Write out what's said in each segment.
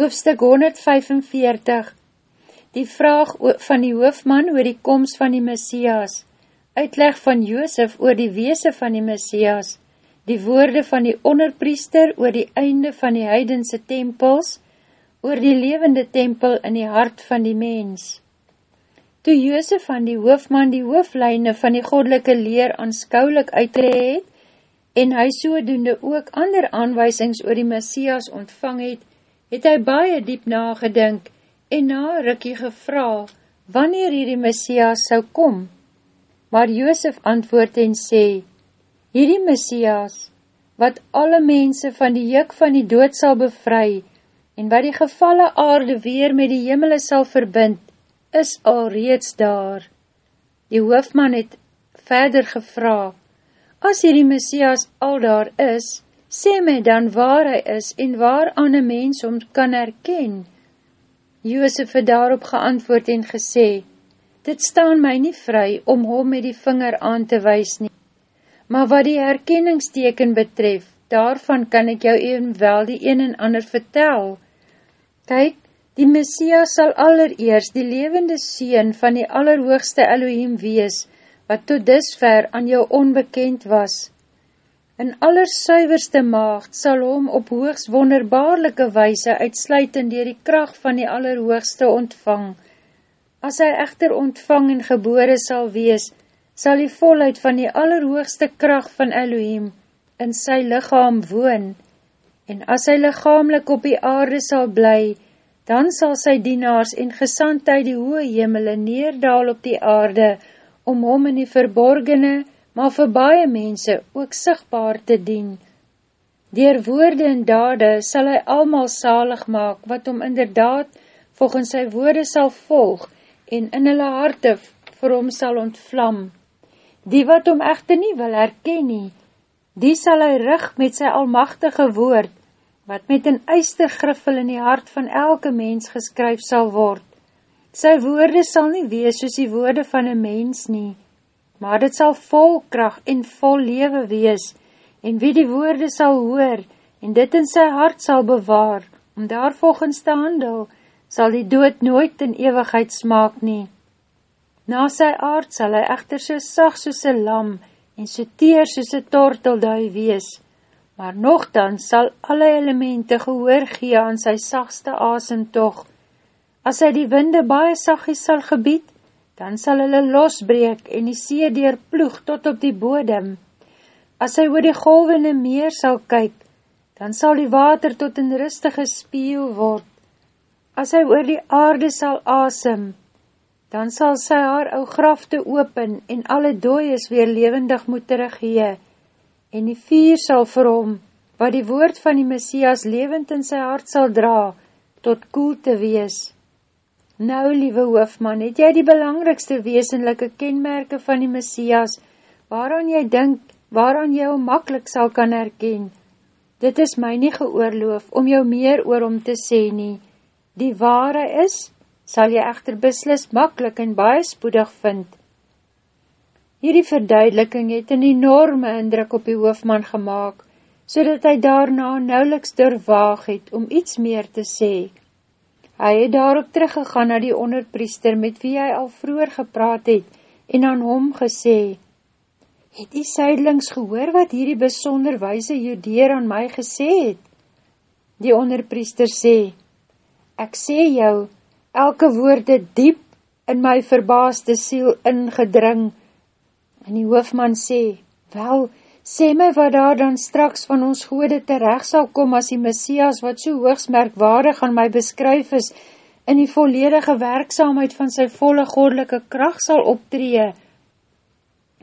Hoofstuk 145 Die vraag van die hoofman oor die komst van die Messias. Uitleg van Joosef oor die weese van die Messias. Die woorde van die onderpriester oor die einde van die heidense tempels. Oor die levende tempel in die hart van die mens. Toe Joosef van die hoofman die hooflijne van die godelike leer aanskoulik uitgeheed en hy sodoende ook ander aanwysings oor die Messias ontvang het, het hy baie diep nagedink en na rikkie gevra, wanneer hierdie Messias sou kom. Maar Joosef antwoord en sê, hierdie Messias, wat alle mense van die juk van die dood sal bevry, en wat die gevalle aarde weer met die jemele sal verbind, is al reeds daar. Die hoofman het verder gevra, as hierdie Messias al daar is, sê my dan waar hy is en waar aan een mens om kan herken. Joosef het daarop geantwoord en gesê, dit staan my nie vry om hom met die vinger aan te wys nie, maar wat die herkenningsteken betref, daarvan kan ek jou evenwel die een en ander vertel. Kyk, die Messias sal allereers die levende sien van die allerhoogste Elohim wees, wat tot disver aan jou onbekend was, In allersuiverste maagd sal hom op hoogs wonderbaarlike wyse uitsluitend dier die kracht van die allerhoogste ontvang. As hy echter ontvang en gebore sal wees, sal die volheid van die allerhoogste kracht van Elohim in sy lichaam woon. En as hy lichaamlik op die aarde sal bly, dan sal sy dienaars en gesandheid die hoë hemele neerdaal op die aarde, om hom in die verborgene, maar vir baie mense ook sigtbaar te dien. Door woorde en dade sal hy almal salig maak, wat om inderdaad volgens sy woorde sal volg en in hulle harte vir hom sal ontvlam. Die wat hom echte nie wil herken nie, die sal hy rig met sy almachtige woord, wat met een eister griffel in die hart van elke mens geskryf sal word. Sy woorde sal nie wees soos die woorde van een mens nie, maar dit sal vol kracht en vol lewe wees, en wie die woorde sal hoor, en dit in sy hart sal bewaar, om daar volgens te handel, sal die dood nooit in eeuwigheid smaak nie. Na sy aard sal hy echter so sag soos een lam, en so teer soos een torteldui wees, maar nogthans sal alle elemente gehoor gee aan sy sagste asemtog. As hy die winde baie sagies sal gebied, dan sal hulle losbreek en die see deurploeg tot op die bodem. As hy oor die golwende meer sal kyk, dan sal die water tot een rustige spieel word. As hy oor die aarde sal asem, dan sal sy haar ou grafte open en alle dooies weer levendig moet teruggee, en die vier sal vir hom, wat die woord van die Messias levend in sy hart sal dra, tot koel te wees. Nou, liewe hoofman, het jy die belangrikste weesenlijke kenmerke van die Messias, waaraan jy dink, waaraan jy hom makkelijk sal kan herken. Dit is my nie geoorloof om jou meer oor om te sê nie. Die ware is, sal jy echter beslis makkelijk en baie spoedig vind. Hierdie verduideliking het een enorme indruk op die hoofman gemaakt, so dat hy daarna nauweliks durwaag het om iets meer te sê. Hy het daarop teruggegaan na die onderpriester met wie hy al vroeger gepraat het en aan hom gesê, Het die seidelings gehoor wat hierdie besonder wijse judeer aan my gesê het? Die onderpriester sê, Ek sê jou, elke woord het diep in my verbaasde siel ingedring. En die hoofman sê, Wel, Sê my wat daar dan straks van ons gode terecht sal kom as die Messias wat so hoogsmerkwaardig aan my beskryf is in die volledige werkzaamheid van sy volle godelike kracht sal optree.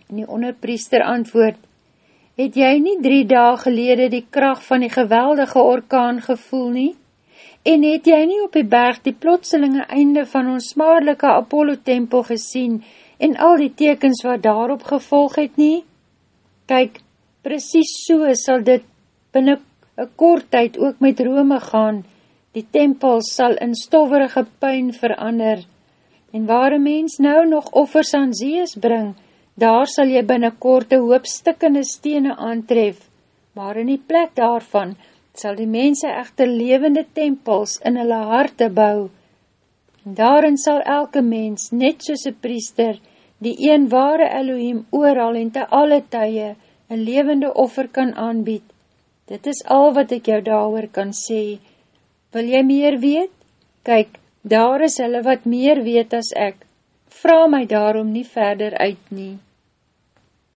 En die onderpriester antwoord, het jy nie drie daag gelede die kracht van die geweldige orkaan gevoel nie? En het jy nie op die berg die plotselinge einde van ons smaarlike Apollo-tempel gesien en al die tekens wat daarop gevolg het nie? Kyk, Precies so sal dit binnen een kort tyd ook met Rome gaan. Die tempel sal in stofferige puin verander. En waar een mens nou nog offers aan zees bring, daar sal jy binnen kort een hoop stikkende stene aantref. Maar in die plek daarvan sal die mense echter levende tempels in hulle harte bou. Daarin sal elke mens, net soos een priester, die een ware Elohim ooral en te alle tye, een levende offer kan aanbied. Dit is al wat ek jou daar kan sê. Wil jy meer weet? Kyk, daar is hulle wat meer weet as ek. Vra my daarom nie verder uit nie.